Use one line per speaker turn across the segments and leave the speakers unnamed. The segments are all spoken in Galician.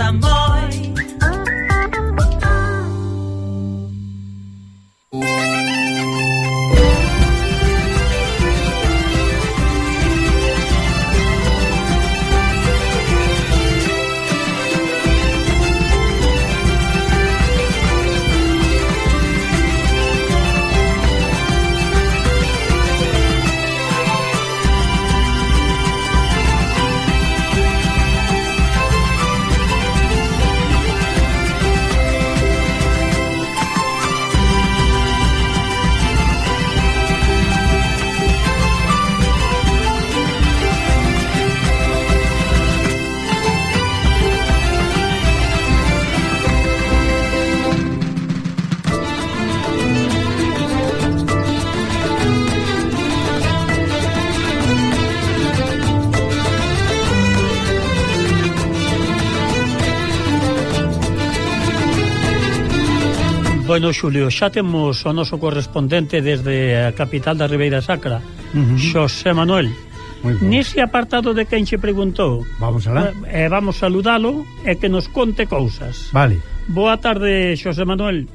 amor.
Bueno, Xulio, xa temos o noso correspondente desde a capital da Ribeira Sacra, uh -huh. Xosé Manuel. Nese apartado de quen che preguntou.
Vamos alá.
Eh, eh vamos saludalo e que nos conte cousas.
Vale.
Boa tarde, Xosé Manuel.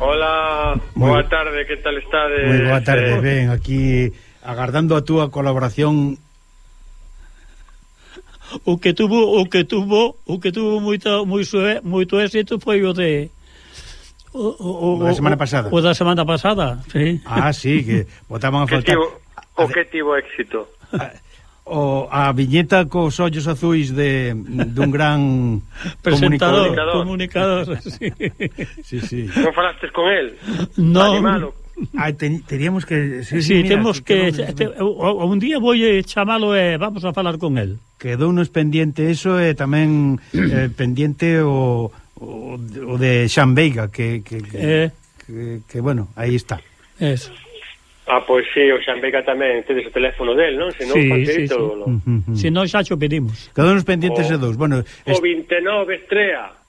Hola,
Muy...
boa tarde, que tal estades?
Moi boa tarde,
eh...
ben, aquí agardando a túa colaboración
o que tuvo o que tuvo o que tuvo moito moi moito éxito foi o de O, o,
da semana pasada.
O da semana pasada, sí.
Ah, sí, que botaban a faltar...
Que tivo, o que tivo éxito.
A, o, a viñeta cos ollos azuis de dun gran
presentador,
comunicador,
comunicador sí.
sí, sí.
Non falastes con el?
No.
Animalo.
Ah, ten, teríamos que... Sí,
sí, sí
mira,
temos que...
que
te, o, un día vou eh, chamalo e vamos a falar con el.
Quedou nos pendiente eso e tamén eh, pendiente o o, o de Xan Veiga que que, que,
eh.
que, que bueno, aí está.
Eso.
Ah, pois sí, o Xan Veiga tamén tedes o teléfono del, non? Se non
sí, sí, sí.
Lo...
Uh -huh.
Se non xa xo pedimos.
Quedamos pendientes
o,
de dous. Bueno, es...
o 29 estrea.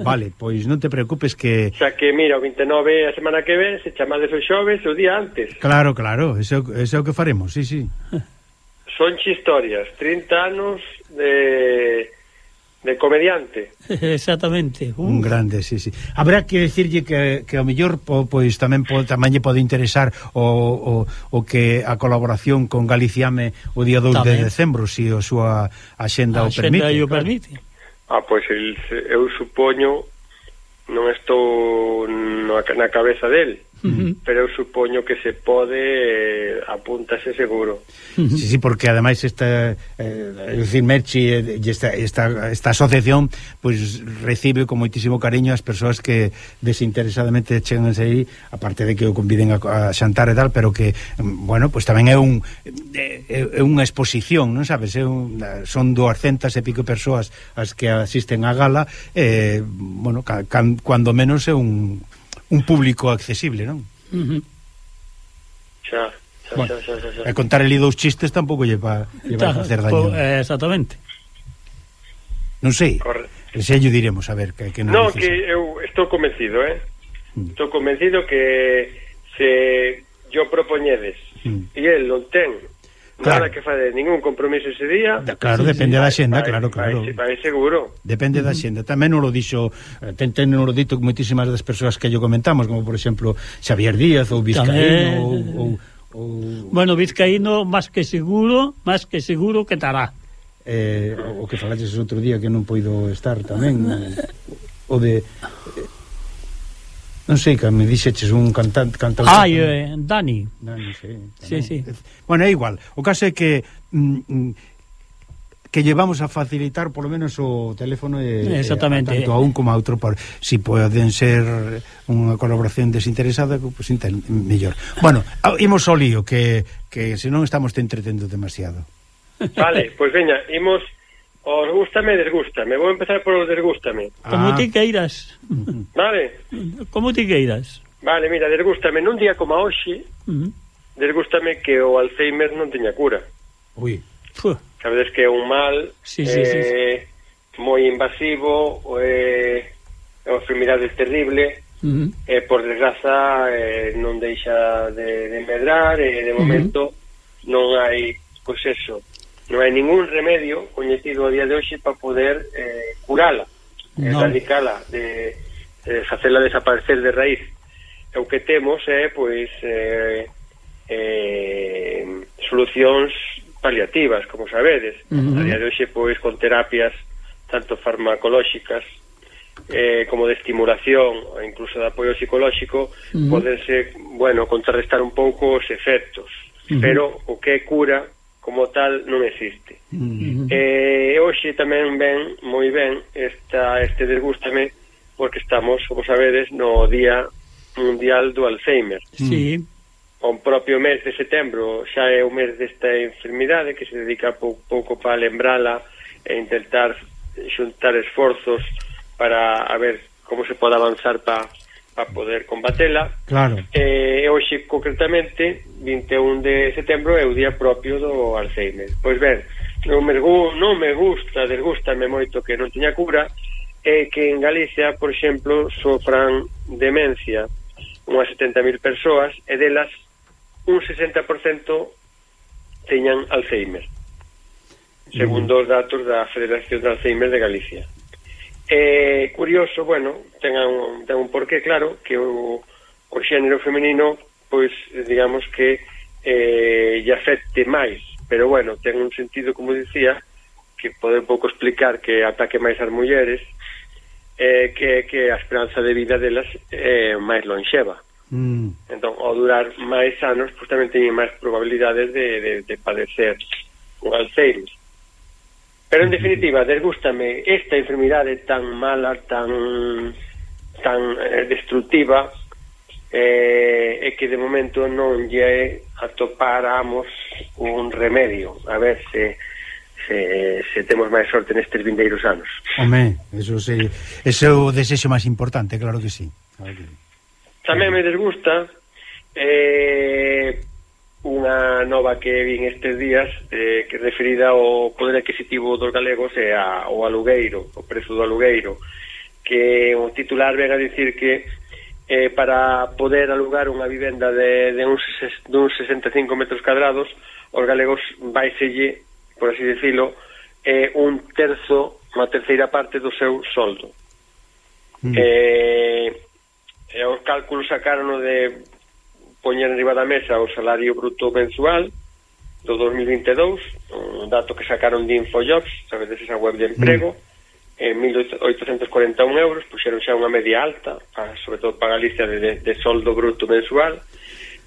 Vale, pois non te preocupes que...
Xa que, mira, o 29 a semana que ven, se chamades o xoves o día antes.
Claro, claro, eso, eso é o que faremos, sí, sí.
Son historias, 30 anos de de comediante.
Exactamente. Uh.
Un grande, sí, sí. Habrá que decirlle que, que ao mellor po, pois tamén po, tamén lle pode interesar o, o, o que a colaboración con Galiciame o día 2
tamén.
de decembro, se si a súa axenda
a o
permite.
Axenda o permite.
Ah, pois el, eu supoño non estou na, na cabeza del, Pero eu supoño que se pode eh, apúntase seguro.
Sí, sí, porque ademais esta eh, decir, Merchi e eh, esta, esta, esta asociación pois pues, recibe con moitísimo cariño as persoas que desinteresadamente cheganse aí, aparte de que o conviden a, a xantar e tal, pero que mm, bueno, pois pues tamén é un é, é unha exposición, non sabes? É un, son 200 e pico persoas as que asisten á gala, eh, bueno, ca, can, cando menos é un un público accesible, non?
Uh.
Xa, xa,
bueno,
xa, xa, xa, xa.
E contar ali dous chistes tampouco lle, va lle
vai
facer daño.
Eh, exactamente.
Non sei.
Corre.
Se lle diremos, a ver, que, que non
No,
dices...
que eu estou convencido, eh?
Mm.
Estou convencido que se yo propoñedes
mm.
e el non ten Nada claro. que fazer, ningún compromiso ese día.
Da, claro, depende
sí,
da xenda,
vai,
claro, claro.
Vai, vai seguro.
Depende uh -huh. da xenda. Tamén non lo dixo, eh, ten, ten non lo dito moitísimas das persoas que yo comentamos, como por exemplo Xavier Díaz ou Vizcaíno ou, ou, ou...
Bueno, Vizcaíno máis que seguro, máis que seguro que estará.
Eh, o que falaches outro día que non poido estar tamén, eh, o de... Eh, Non sei, que me dixeches un cantante... cantante ah,
Ai, eh, Dani.
Dani, sí. Tamén.
Sí, sí.
Bueno, é igual. O caso é que... Mm, mm que llevamos a facilitar polo menos o teléfono e,
Exactamente.
E, tanto a un como a outro por, si poden ser unha colaboración desinteresada pues, mellor. Bueno, imos ao lío que, que senón estamos te entretendo demasiado.
Vale, pois pues veña, imos Os gústame e desgústame. Vou empezar por os desgústame.
Ah.
Como ti queiras.
Vale.
Como ti queiras.
Vale, mira, desgústame. Nun día como hoxe,
uh -huh.
desgústame que o Alzheimer non teña cura.
Ui.
Puh.
Sabedes que é un mal
sí, sí, eh, sí, sí.
Eh, moi invasivo, eh, é unha enfermidade terrible,
uh
-huh. eh, por desgraza eh, non deixa de, de medrar, e eh, de momento uh -huh. non hai, pois pues eso, non hai ningún remedio coñecido a día de hoxe para poder eh, curala, eh, no. erradicala, de, eh, de facela desaparecer de raíz. E o que temos é, pois, eh, eh, solucións paliativas, como sabedes. Uh -huh. A día de hoxe, pois, con terapias tanto farmacolóxicas eh, como de estimulación e incluso de apoio psicolóxico uh -huh. podense, bueno, contrarrestar un pouco os efectos. Uh -huh. Pero o que cura como tal non existe. Uh mm-hmm. -huh. E hoxe tamén ven moi ben esta, este desgústame porque estamos, como sabedes, no Día Mundial do Alzheimer.
Sí.
O propio mes de setembro xa é o mes desta enfermidade que se dedica pouco, pouco para lembrala e intentar xuntar esforzos para a ver como se pode avanzar para para poder combatela.
Claro.
Eh, e eh, hoxe, concretamente, 21 de setembro é o día propio do Alzheimer. Pois ben, non me, non me gusta, desgustame moito que non teña cura, é que en Galicia, por exemplo, sofran demencia unhas 70.000 persoas e delas un 60% teñan Alzheimer, segundo os datos da Federación de Alzheimer de Galicia. É curioso, bueno, ten un, ten un porqué claro que o, o xénero femenino pois digamos que eh, lle afecte máis. Pero bueno, ten un sentido, como dicía que pode pouco explicar que ataque máis as mulleres eh, que, que a esperanza de vida delas é eh, máis lonxeva. Mm. entón, ao durar máis anos pues, tamén teñen máis probabilidades de, de, de padecer o Alzheimer. Pero en definitiva, desgústame esta enfermidade tan mala, tan tan eh, destructiva eh, e que de momento non lle atopáramos un remedio. A ver se se, se temos máis sorte nestes vindeiros anos.
Home, eso sí, ese é o desexo máis importante, claro que sí. Claro que...
Tamén me desgusta eh, unha nova que vin estes días eh, que referida ao poder adquisitivo dos galegos e a, ao alugueiro, o prezo do alugueiro que o titular ven a dicir que eh, para poder alugar unha vivenda de, de, uns, de uns 65 metros cadrados os galegos vaiselle, por así decirlo eh, un terzo, unha terceira parte do seu soldo mm. eh, e os cálculos sacaron de poñer arriba da mesa o salario bruto mensual do 2022, un dato que sacaron de Infojobs, sabedes esa web de emprego, mm. en 1.841 euros, puxeron xa unha media alta, para, sobre todo para Galicia de, de, de soldo bruto mensual,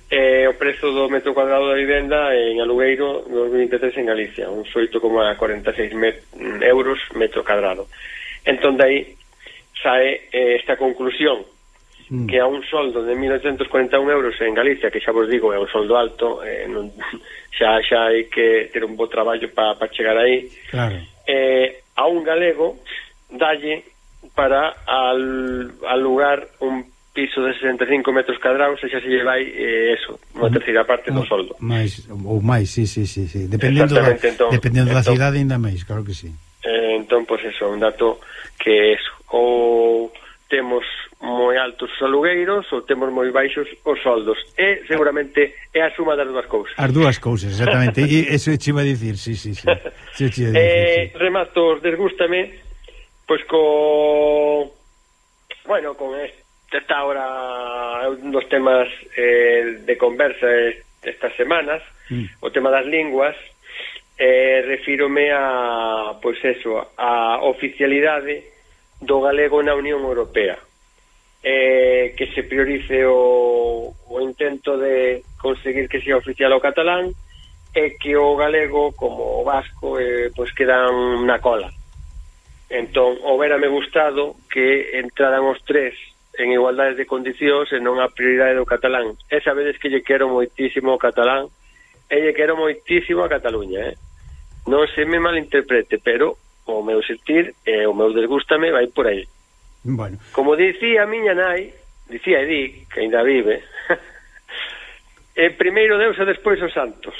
e o prezo do metro cuadrado da vivenda en Alugueiro 2023 en Galicia, uns 8,46 euros metro cuadrado. Entón, dai sae eh, esta conclusión, mm. que a un soldo de 1.841 euros en Galicia, que xa vos digo é un soldo alto, eh, non, xa xa hai que ter un bo traballo para pa chegar aí,
claro.
eh, a un galego dalle para al, alugar un piso de 65 metros cadrados e xa se lle vai eh, eso, unha mm. terceira parte do mm. soldo.
Mais, ou máis, sí, sí, sí, sí. dependendo, da, entón, dependendo entón, da cidade ainda máis, claro que sí.
Eh, entón, pois pues eso, un dato que es, ou temos moi altos os alugueiros ou temos moi baixos os soldos. E seguramente é a suma das dúas cousas.
As dúas cousas, exactamente. e eso é chima dicir, sí, sí, sí. sí,
sí, dicir, eh, sí. Remato, desgústame, pois co... Bueno, con esta hora un dos temas eh, de conversa estas semanas, mm. o tema das linguas, eh, refírome a, pois eso, a oficialidade do galego na Unión Europea eh, que se priorice o, o intento de conseguir que sea oficial o catalán e que o galego como o vasco eh, pois quedan na cola. Entón, hoberame gustado que entraran os tres en igualdades de condicións e non a prioridade do catalán. E sabedes que lle quero moitísimo o catalán e lle quero moitísimo a Cataluña eh? non se me malinterprete pero o meu sentir e eh, o meu desgústame vai por aí.
Bueno.
Como dicía a miña nai, dicía e di, que ainda vive, e eh, primeiro Deus e despois os santos.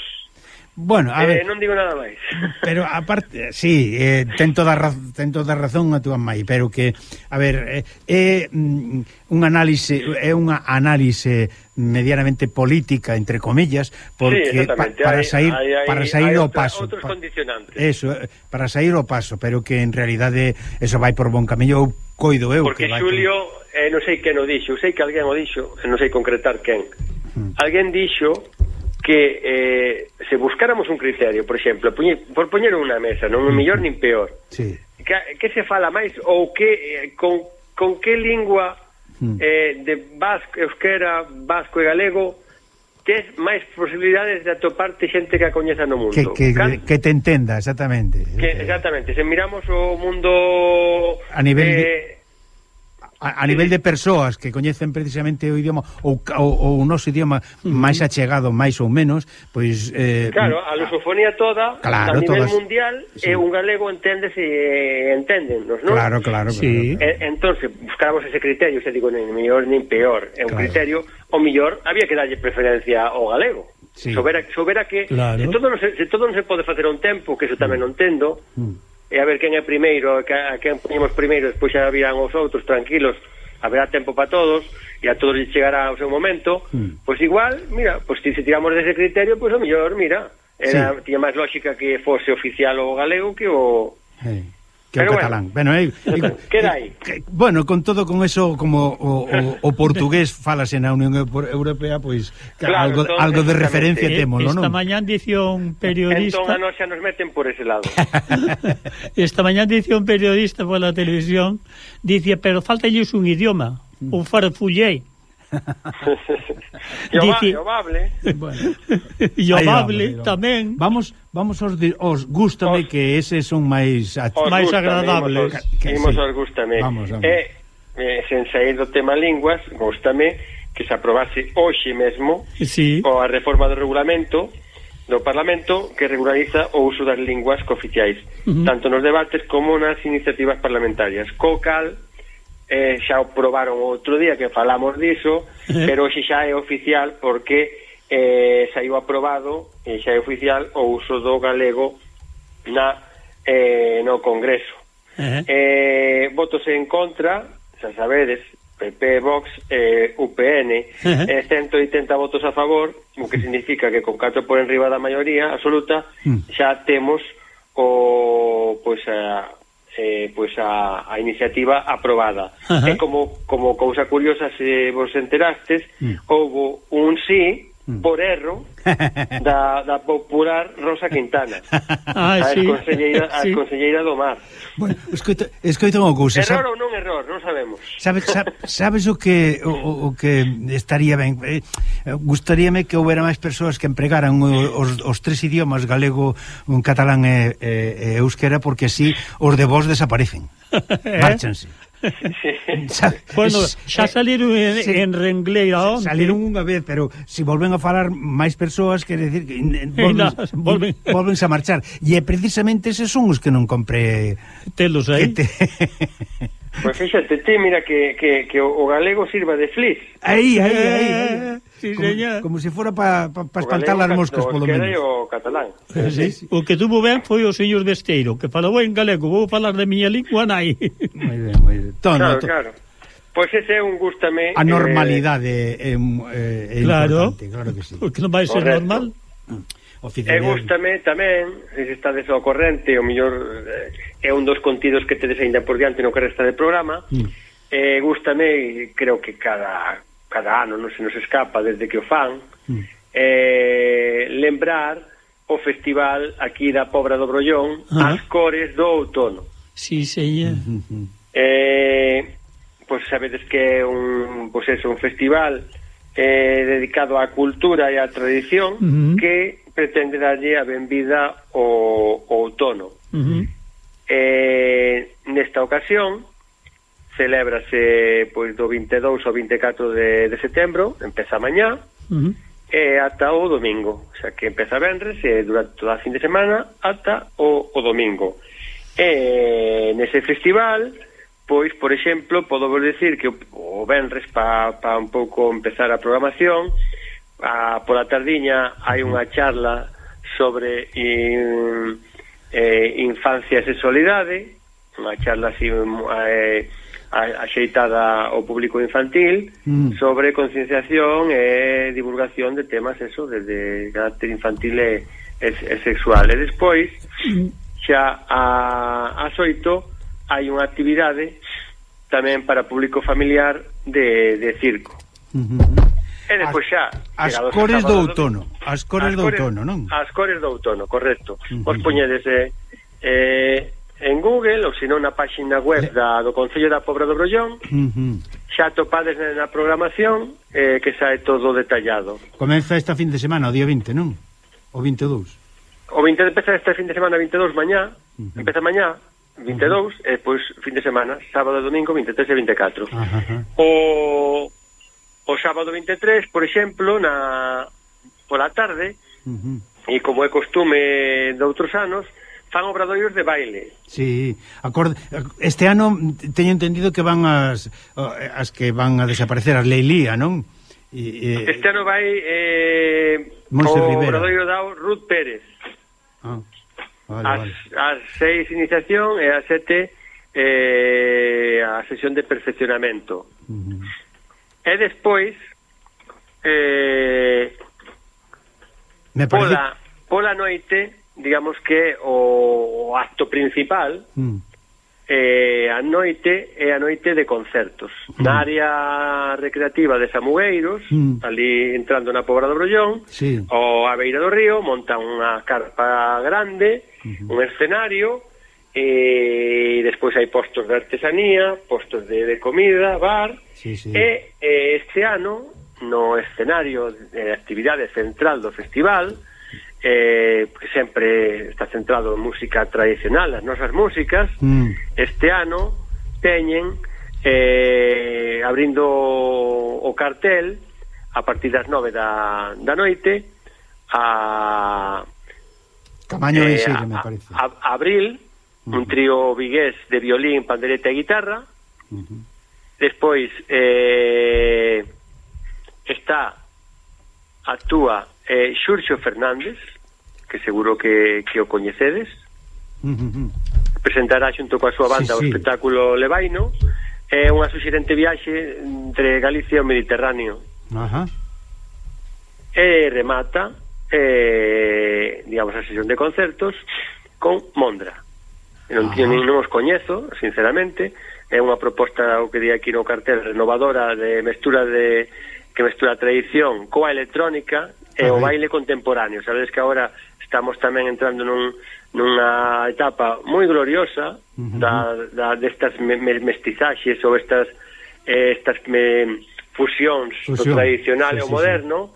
Bueno, a
eh,
ver,
non digo nada máis.
Pero aparte, eh, sí, eh, ten toda razón, ten toda razón a túa mãe, pero que a ver, é eh, eh, un análise é eh, unha análise medianamente política entre comillas, porque
sí,
pa, para sair para sair
o
paso. Pa, eso, para sair o paso, pero que en realidade eso vai por bon camiño ou coido eu
Porque
que vai
Xulio, que... eh, non sei que o dixo, sei que alguén o dixo, non sei concretar quen.
Hmm.
Alguén dixo que eh, se buscáramos un criterio, por exemplo, puñe, por poñer unha mesa, non é mellor nin peor.
Sí.
Que, que se fala máis ou que eh, con, con que lingua
mm.
eh, de vasco, euskera, vasco e galego tes máis posibilidades de atoparte xente que a coñeza no mundo.
Que, que,
Can...
que te entenda, exactamente.
Que, exactamente. Se miramos o mundo...
A nivel...
Eh,
a, a nivel de persoas que coñecen precisamente o idioma ou, ou, ou o noso idioma máis achegado, máis ou menos, pois eh,
Claro, a lusofonía toda
claro,
a nivel
todas,
mundial
sí.
Eh, é un galego enténdese eh, enténdennos, non?
Claro, claro, claro.
E, entonces, buscábamos ese criterio, se digo, nin mellor nin peor, é un
claro.
criterio o mellor había que darlle preferencia ao galego.
Sí.
Sobera, sobera que
claro.
se todo non se, se todo non se pode facer a un tempo, que eso tamén mm. non entendo.
Mm
e a ver quen é primeiro, a quen poñemos primeiro, despois xa virán os outros tranquilos, haberá tempo para todos e a todos chegará ao seu momento,
mm.
pois igual, mira, pois se tiramos dese criterio, pois o mellor, mira, era
sí.
tiña máis lógica que fose oficial o galego que o
sí que
Pero o
catalán. Bueno,
bueno eh, queda eh, aí.
Eh, bueno, con todo con eso como o, o, o portugués falase na Unión Europea, pois pues,
claro,
algo algo de referencia temos, non?
Esta mañán dicción periodista.
Entón a nos xa nos meten por ese lado.
esta mañán un periodista pola televisión dicía, "Pero faltalles un idioma, un farfullei."
Llobable.
Bueno. Llobable
tamén.
Vamos vamos os de, os gústame
os,
que eses son máis
máis agradables.
Imos,
que,
imos
sí.
os gústame.
Vamos, vamos.
E, eh, sen sair do tema linguas, gústame que se aprobase hoxe mesmo
sí.
o a reforma do regulamento do Parlamento que regulariza o uso das linguas cooficiais,
uh -huh.
tanto nos debates como nas iniciativas parlamentarias, co cal eh, xa o probaron outro día que falamos diso, pero hoxe xa é oficial porque eh, saiu aprobado e xa é oficial o uso do galego na eh, no Congreso.
Eh,
votos en contra, xa sabedes, PP, Vox, eh, UPN, eh, 180 votos a favor, o que significa que con 4 por enriba da maioría absoluta, xa temos o pois a, eh, pois a, a iniciativa aprobada.
Uh -huh.
E como, como cousa curiosa, se vos enterastes,
mm.
houbo un sí
Mm.
por erro da, da popular Rosa Quintana.
Ah,
a,
sí.
conselleira, a
sí.
conselleira do mar.
Bueno, escoita, escoita unha cousa
error
sabe,
ou non error, non sabemos.
sabe, sabe, sabes o que o, o que estaría ben? Eh, gustaríame que houbera máis persoas que empregaran os, os tres idiomas galego, un catalán e, e, e euskera porque así os de vos desaparecen.
Eh?
Marchanse Sa,
bueno, xa
eh,
saliron en,
sí,
en Rengleira onte.
Saliron unha vez, pero se si volven a falar máis persoas, quer decir que volven,
no, volven.
volvense a marchar. E precisamente eses son os que non compre
telos aí.
Te...
Pois pues fíxate ti, mira que, que, que o galego sirva de flis.
Aí, aí, aí.
Eh, Sí,
como,
señor.
como se fora para pa, pa espantar as moscas, polo menos.
O catalán.
Sí, sí.
O que tuvo ben foi o señor Besteiro, que falou en galego, vou falar de miña lingua nai.
Moi ben, moi ben. Tono,
claro,
to...
claro. Pois pues ese é un gustame...
A eh, normalidade é, é, é
claro,
importante, claro que sí.
Porque non vai ser
Correcto.
normal.
E gustame tamén, se estades ao corrente, o mellor eh, é un dos contidos que tedes aínda por diante no que resta de programa,
mm.
Eh, e gustame, creo que cada cada ano non se nos escapa desde que o fan,
mm.
eh, lembrar o festival aquí da Pobra do Brollón,
ah.
as cores do outono.
Sí, señor.
Eh, pois pues, sabedes que é un, pois pues, é un festival eh, dedicado á cultura e á tradición
uh -huh.
que pretende darlle a benvida ao, ao outono.
Uh -huh.
eh, nesta ocasión celébrase pois do 22 ao 24 de, de setembro, empeza mañá,
uh -huh.
e ata o domingo, o sea que empeza vendres e durante toda a fin de semana ata o, o domingo. E nese festival, pois, por exemplo, podo vos decir que o, o vendres pa, pa un pouco empezar a programación, a, pola tardiña hai unha charla sobre in, eh, infancia e sexualidade, unha charla así eh, axeitada ao público infantil mm. sobre concienciación e divulgación de temas eso desde carácter infantil e, e, e sexual e despois mm. xa a, a xoito hai unha actividade tamén para público familiar de, de circo mm -hmm. e despois xa
as cores do outono as cores do outono, non?
as cores do outono, correcto mm -hmm. vos poñedes eh, eh, en Google ou senón na páxina web da, do Concello da Pobra do Brollón uh -huh. xa topades na programación eh, que sae todo detallado
Comeza esta fin de semana, o día 20, non? O 22
O 20 empeza este fin de semana 22 mañá uh -huh. empeza mañá 22 uh -huh. e pois fin de semana sábado e domingo 23 e 24 uh -huh. o, o sábado 23 por exemplo na pola tarde uh -huh. e como é costume de outros anos fan obradoiros de baile.
Sí, acorde, este ano teño entendido que van as eh, as que van a desaparecer as Leilía, non?
E, e, este ano vai eh,
Monse
o
Rivera.
obradoiro da Ruth Pérez. Ah, vale, as, vale. as seis iniciación e as sete eh, a sesión de perfeccionamento. Uh -huh. E despois eh, Me parece... pola, pola noite digamos que o acto principal mm. eh, a noite é a noite de concertos. Mm. Na área recreativa de Samugueiros, mm. ali entrando na Pobra do Brollón, sí. o a beira do río, monta unha carpa grande, mm -hmm. un escenario, e despois hai postos de artesanía, postos de, de comida, bar, sí, sí. e e este ano, no escenario de actividade central do festival, eh, sempre está centrado en música tradicional, as nosas músicas, mm. este ano teñen eh, abrindo o cartel a partir das nove da, da noite a
Camaño eh, Eixeira, me parece.
A, a, abril, uh -huh. un mm. trío vigués de violín, pandereta e guitarra. Uh -huh. Despois eh, está actúa eh, Xurxo Fernández, que seguro que, que o coñecedes uh -huh. presentará xunto coa súa banda sí, sí. o espectáculo Levaino é unha suxerente viaxe entre Galicia e o Mediterráneo Ajá. e remata eh, digamos a sesión de concertos con Mondra non, tío, non os coñezo, sinceramente é unha proposta o que di aquí no cartel renovadora de mestura de que mestura a tradición coa electrónica e o baile contemporáneo. Sabedes que agora estamos tamén entrando nun, nunha etapa moi gloriosa uh -huh. da, da destas me, me, mestizaxes ou estas eh, estas me, fusións Fusión. do tradicional sí, ao moderno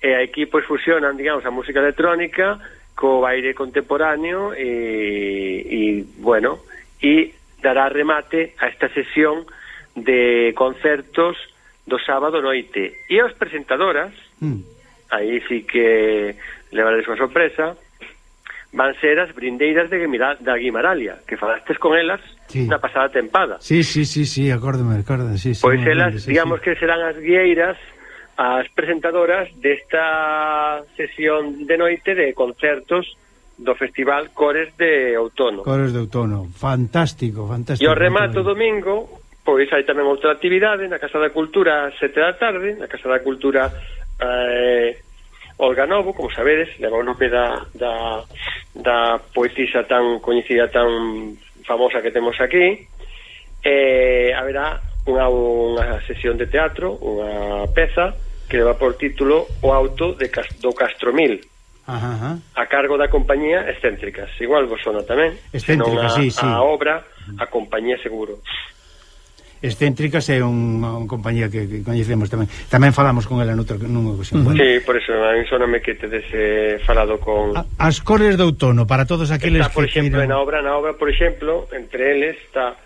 sí. e aquí pois fusionan, digamos, a música electrónica co baile contemporáneo e, e bueno, e dará remate a esta sesión de concertos do sábado noite. E as presentadoras, mm. aí sí que levarles unha sorpresa, van ser as brindeiras de Guimira, da Guimaralia, que falastes con elas sí. na pasada tempada.
Sí, sí, sí, sí, acórdame, acórdame, sí, sí.
Pois elas, sí, digamos sí. que serán as guieiras, as presentadoras desta sesión de noite de concertos do Festival Cores de Outono.
Cores de Outono, fantástico, fantástico.
E o remato domingo, pois hai tamén outra actividade na Casa da Cultura sete da tarde, na Casa da Cultura eh, Olga Novo, como sabedes, leva o nome da, da, da poetisa tan coñecida, tan famosa que temos aquí, eh, haberá unha, unha sesión de teatro, unha peza, que leva por título O auto de, do Castromil, ajá, ajá. a cargo da compañía Excéntricas. Igual vos sona tamén,
senón a, sí, sí.
a obra, a compañía seguro.
Excéntricas é unha, un compañía que, que coñecemos tamén. Tamén falamos con ela noutra nunha ocasión.
Uh -huh. Sí, por eso a mí soname que tedes eh, falado con a,
As cores do outono para todos aqueles
está, por
que
exemplo, queiran... na obra, na obra, por exemplo, entre eles está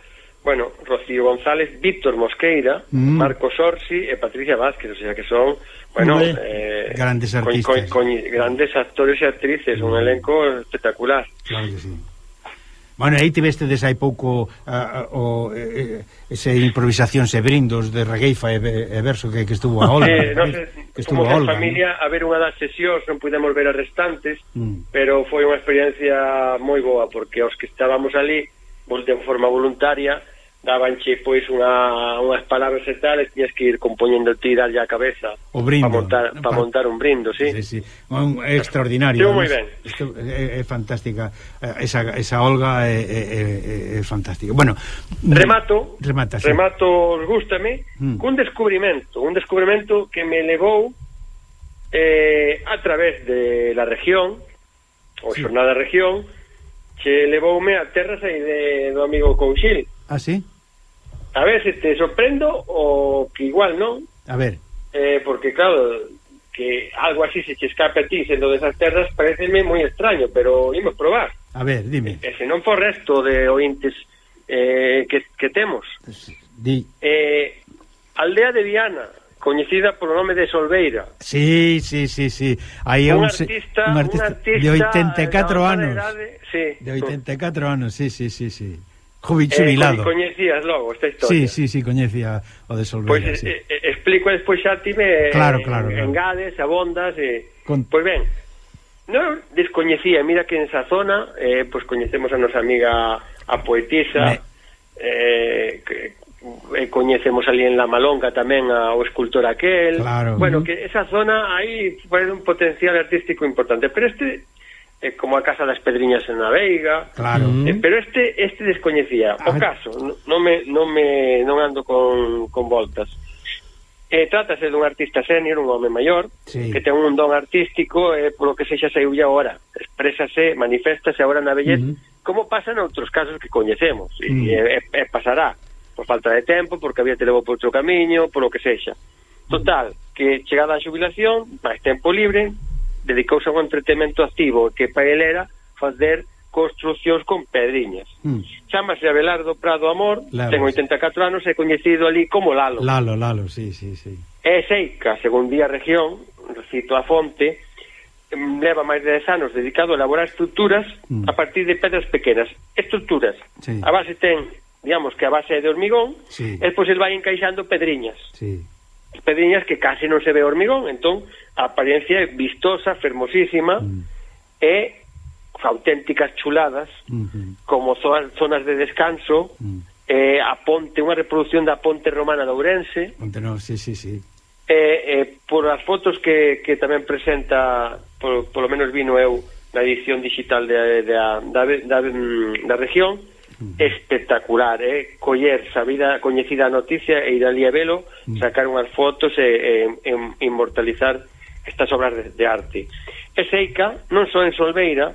bueno, Rocío González, Víctor Mosqueira, mm. Marcos Orsi e Patricia Vázquez, o sea que son, bueno, Ué,
eh, grandes artistas,
co, co, co, grandes actores e actrices, un mm. elenco espectacular.
Claro que sí. Bueno, aí tiveste desai pouco a, a, o, e, ese improvisación e brindos de regueifa e, e verso que, que estuvo a Olga.
Eh, eh no sé, que estuvo como a Olga, familia, ¿no? a ver unha das sesións, non pudemos ver as restantes, mm. pero foi unha experiencia moi boa, porque os que estábamos ali, de forma voluntaria, dabanche pois unha, unhas palabras e tal e tiñas que ir compoñendo ti darlle a cabeza o brindo
para
montar, pa, montar un brindo, sí,
sí, sí. Un, é extraordinario
moi ben.
Isto é, é fantástica eh, esa, esa Olga é, é, é, é fantástica bueno,
remato,
remata, sí.
remato gústame, mm. cun descubrimento un descubrimento que me levou eh, a través de la región ou sí. xornada región que levoume a terras aí de, do amigo Couchil
Ah, sí?
A ver se te sorprendo o que igual non.
A ver.
Eh, porque claro, que algo así se che escape a ti sendo desas terras pareceme moi extraño, pero imos probar.
A ver, dime.
Eh, e, se non for resto de ointes eh, que, que temos.
Di.
Eh, aldea de Viana, coñecida polo nome de Solveira.
Sí, sí, sí, sí. Aí
un,
un,
artista,
un artista,
un artista
de 84 anos.
Edade, sí.
De 84 anos, sí, sí, sí, sí. Jubilado.
Eh, coñecías logo esta historia.
Sí, sí, sí, coñecía o de Solveira.
Pois pues,
sí.
Eh, eh, explico despois xa ti me
claro, claro, claro.
engades, abondas e.
Con...
Pois pues ben. Non descoñecía, mira que en esa zona eh, pois pues coñecemos a nosa amiga a poetisa me... eh, que, eh, coñecemos ali en La Malonga tamén ao escultor aquel.
Claro.
Bueno, uh -huh. que esa zona aí foi un potencial artístico importante, pero este eh, como a Casa das Pedriñas en a Veiga.
Claro.
Eh, mm. pero este este descoñecía o caso, non me non me non ando con con voltas. Eh, trátase dun artista senior, un home maior,
sí.
que ten un don artístico eh, polo que sexa saiulle agora. Exprésase, manifestase agora na vellez, uh -huh. como pasa noutros casos que coñecemos, uh -huh. e, mm. e, e pasará por falta de tempo, porque había te levou por outro camiño, polo que sexa. Total, que chegada a xubilación, máis tempo libre, dedicouse a un entretemento activo que para ele era facer construcións con pedriñas. Mm. Chámase Abelardo Prado Amor, Lalo, ten 84 anos, é coñecido ali como Lalo.
Lalo, Lalo, sí, sí, sí.
É seica, segundo día región, recito a fonte, leva máis de 10 anos dedicado a elaborar estruturas mm. a partir de pedras pequenas. Estruturas.
Sí.
A base ten, digamos que a base é de hormigón,
sí.
e pois el vai encaixando pedriñas.
Sí
pedriñas que case non se ve hormigón, entón a apariencia é vistosa, fermosísima mm. e auténticas chuladas
mm -hmm.
como zonas, zonas de descanso
mm.
eh, a ponte, unha reproducción da ponte romana de Ourense
Ponte no, sí, sí, sí
eh, eh, por as fotos que, que tamén presenta por, lo menos vino eu na edición digital de, de, de, da, da, da, da región espectacular, eh? coller sabida, coñecida noticia e ir ali a velo, sacar unhas fotos e, e, e inmortalizar estas obras de, de arte. E Seica non só en Solveira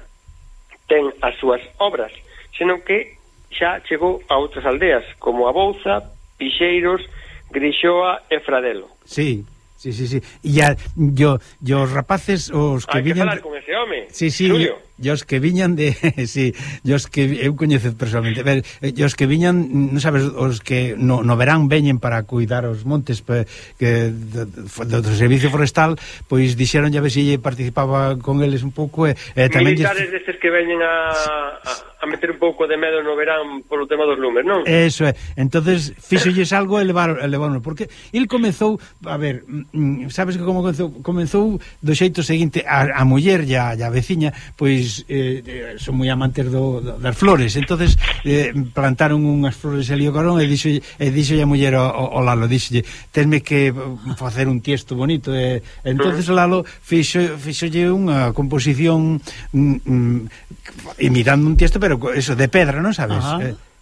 ten as súas obras, senón que xa chegou a outras aldeas, como a Bouza, Pixeiros, Grixoa e Fradelo.
Sí, sí, sí, sí. E ya, yo, yo os rapaces os que
Hai
viñan...
que falar con ese home,
sí, sí,
Julio.
E os que viñan de... sí, e os que eu coñezo personalmente. Ver, eh, e os que viñan, non sabes, os que no, no verán veñen para cuidar os montes pe, que do, do, do Servicio Forestal, pois dixeron, ya ves, si participaba con eles un pouco. E, eh, tamén
Militares destes que veñen a, a, a meter un pouco de medo no verán polo tema dos lumes, non?
Eso é. Entonces, fixolles algo e levaron, levaron porque el comezou, a ver, mm, mm, sabes que como comezou, comezou do xeito seguinte a, a muller e a, a veciña, pois pois eh, son moi amantes do, do, das flores entonces eh, plantaron unhas flores ali o carón e dixo e dixo a muller o, o Lalo dixolle tenme que facer un tiesto bonito e entonces o Lalo fixo, fixolle unha composición mm, mm, imitando un tiesto pero eso de pedra, non sabes?
Ajá.
Eh,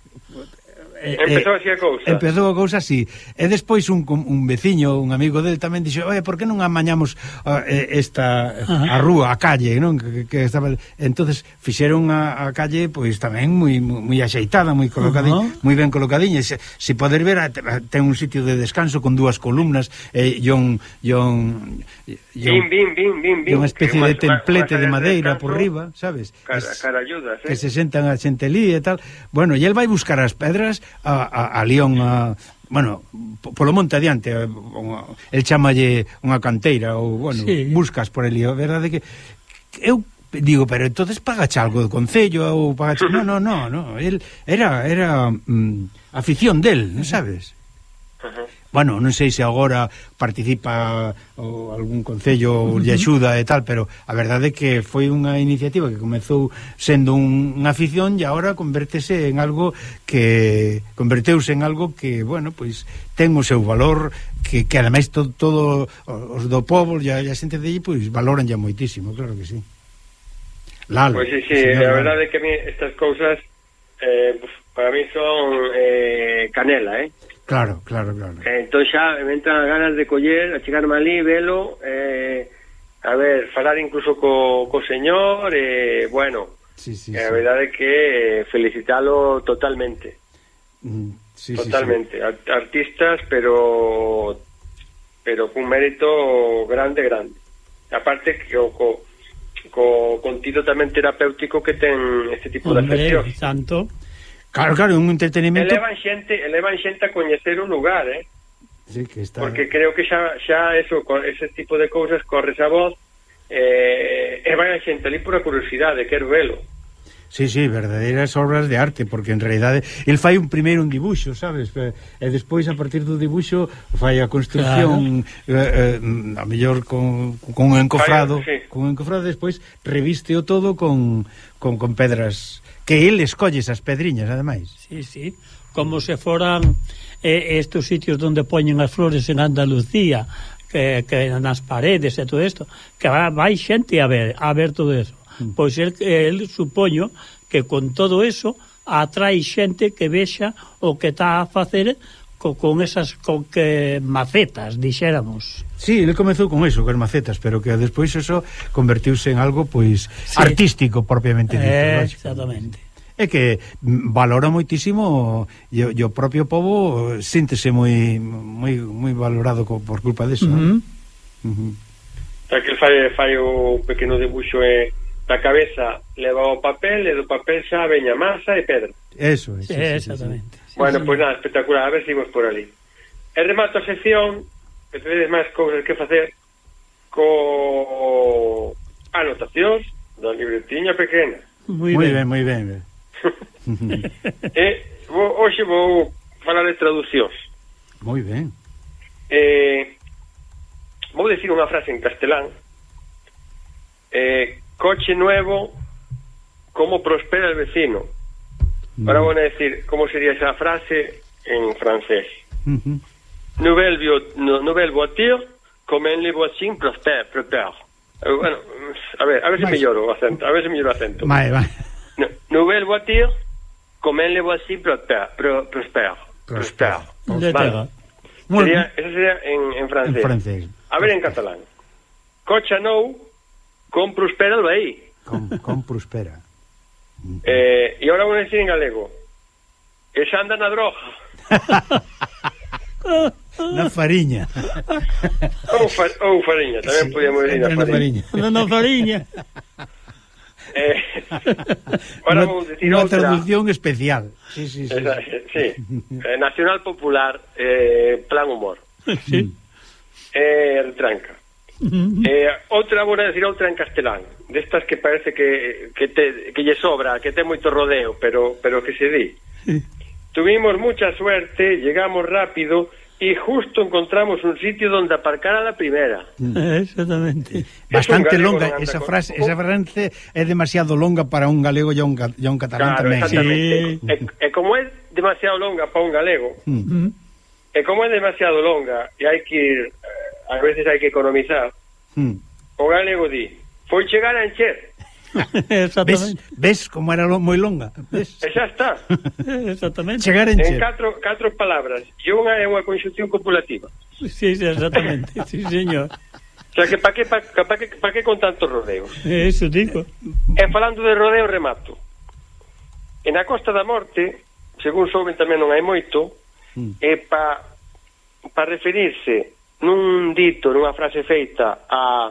Eh, eh, empezou así a cousa.
Empezou a cousa así. E despois un, un veciño, un amigo del tamén dixo, "Oye, por que non amañamos uh, esta a rúa, a calle, non? Que, que estaba Entonces fixeron a, a calle pois tamén moi moi axeitada, moi colocadiña, uh -huh. moi ben colocadiña. Se, se poder ver ten un sitio de descanso con dúas columnas e eh, un
yon, yon,
unha especie de templete de madeira por riba, sabes?
Cara, cara ayudas, eh?
Que se sentan a xente ali e tal. Bueno, e el vai buscar as pedras a, a, a León a, bueno, polo monte adiante eh, el chamalle unha canteira ou, bueno,
sí.
buscas por ali a verdade que eu digo, pero entonces pagache algo do Concello ou pagache... no, no, no, no, el, era, era mm, afición del, non sabes? bueno, non sei se agora participa o, algún concello uh -huh. de axuda e tal, pero a verdade é que foi unha iniciativa que comezou sendo un, unha afición e agora convertese en algo que converteuse en algo que, bueno, pois ten o seu valor que, que ademais todo, todo os do povo e a, a xente de allí, pois valoran ya moitísimo, claro que sí.
Lalo. Pois pues sí, sí, a verdade é que a mí estas cousas eh, para mí son eh, canela, eh?
Claro, claro, claro.
Eh, entón xa me entran ganas de coller, achegarme ali, velo, eh, a ver, falar incluso co, co señor, eh, bueno, sí, sí, eh, a verdade é que felicitalo totalmente. Mm, sí, totalmente. Sí, sí. Artistas, pero pero cun mérito grande, grande. Aparte que o co, co contido tamén terapéutico que ten este tipo Hombre, de afeccións.
Santo.
Claro, claro, un entretenimento...
Elevan xente, elevan xente a coñecer un lugar, eh?
Sí, que está...
Porque creo que xa, xa eso, ese tipo de cousas corres a voz eh, e vai a xente ali por a curiosidade, quero velo.
Sí, sí, verdadeiras obras de arte, porque en realidade el fai un primeiro un dibuixo, sabes? E despois a partir do dibuixo fai a construción claro. eh, eh, a mellor con, con un encofrado, fai, sí. con encofrado despois reviste o todo con, con, con pedras que el escolle esas pedriñas, ademais.
Sí, sí, como se foran eh, estos sitios onde poñen as flores en Andalucía, que, que nas paredes e todo isto, que vai xente a ver, a ver todo eso. Mm. Pois el, el supoño que con todo eso atrae xente que vexa o que está a facer co, con esas co que macetas, dixéramos.
Sí, ele comezou con iso, con macetas, pero que despois eso convertiuse en algo pois sí. artístico propiamente dito.
Eh, exactamente.
É que valora moitísimo e o propio povo síntese moi moi moi valorado co, por culpa disso. Uh -huh.
uh -huh. que fai, fai un pequeno debuxo e da cabeza leva o papel e do papel xa veña masa e pedra.
Eso, eso
sí, sí, exactamente.
Sí, sí. Eh, Bueno, pois pues nada, espectacular, a ver se imos por ali. E remato a sección, que tedes máis cousas que facer, co anotacións da libretiña pequena.
Moi ben, moi ben.
e eh, vou, hoxe vou falar de traducións.
Moi ben.
Eh, vou decir unha frase en castelán. Eh, coche nuevo, como prospera el vecino Mm. Ahora van a decir, ¿cómo sería esa frase en francés? Uh -huh. nouvelle, bio, nouvelle voiture, comme les voisins prospère, prospère. Eh, bueno, a ver, a ver si me lloro, acento, a ver si mejoro acento.
Vale, vale.
No, nouvelle voiture, comme les voisins prospère, pro, prospère, prospère. prospère. Vale. Bueno. Sería, eso sería en, en, francés.
en francés.
A ver en catalán. Cocha nou, com prospera el veí.
Com, com prospera.
Eh, e agora vou decir en galego. Que xa anda na droga.
na fariña.
Ou, fa, ou fariña, tamén sí, podíamos decir na fariña.
Na, na fariña.
Eh, ahora vou decir Una outra. traducción especial.
Sí, sí, sí. Esa, eh, sí. Eh, Nacional Popular, eh, plan humor. Sí. Eh, retranca. Eh, outra, vou decir outra en castelán Destas que parece que, que, te, que lle sobra Que ten moito rodeo Pero, pero que se di sí. Tuvimos mucha suerte Llegamos rápido y justo encontramos un sitio donde aparcar a la primera.
Eh, exactamente.
Bastante longa, oh. esa frase, esa frase é demasiado longa para un galego e un, ca... un catalán
claro,
tamén. Exactamente.
Sí. E, e como é demasiado longa para un galego, uh -huh. e como é demasiado longa, e hai que ir a veces hai que economizar. Hmm. O galego di, foi chegar a encher.
Ves, ves como era lo, moi longa ves?
Esa está
exactamente.
Chegar en,
en catro, catro palabras e unha é unha conxunción copulativa
sí, sí, exactamente sí, señor.
O sea, que pa que, pa, pa que, pa que con tantos rodeos
Eso digo
E falando de rodeo remato En a Costa da Morte según souben tamén non hai moito mm. e pa, pa referirse nun dito, nunha frase feita a,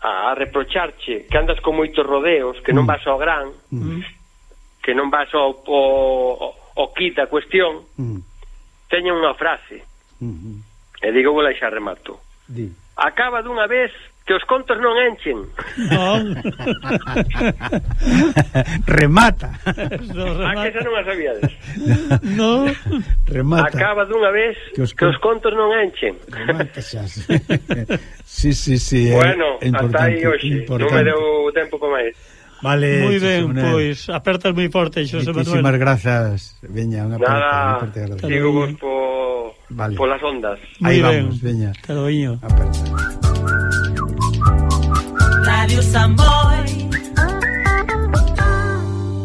a, a reprocharche que andas con moitos rodeos, que non mm. vas ao gran, mm. -hmm. que non vas ao, ao, ao kit da cuestión, mm. teña unha frase. Mm -hmm. E digo, vou xa remato. Di. Acaba dunha vez que os contos non enchen.
Non.
remata.
No, remata.
A que
xa
non a sabíades.
No.
Remata.
Acaba dunha vez
que os,
que
os
contos non enchen.
Remata xa. sí, sí, sí.
Bueno,
é,
é ata
aí
hoxe. Non me deu tempo para máis.
Vale,
moi ben, pois, apertas moi forte, Xosé Manuel.
Moitísimas grazas. Veña, unha aperta, unha aperta grazas.
Sigo vos po,
vale.
polas ondas.
Aí vamos, veña.
Caroiño.
Aperta.
Radio Samboy.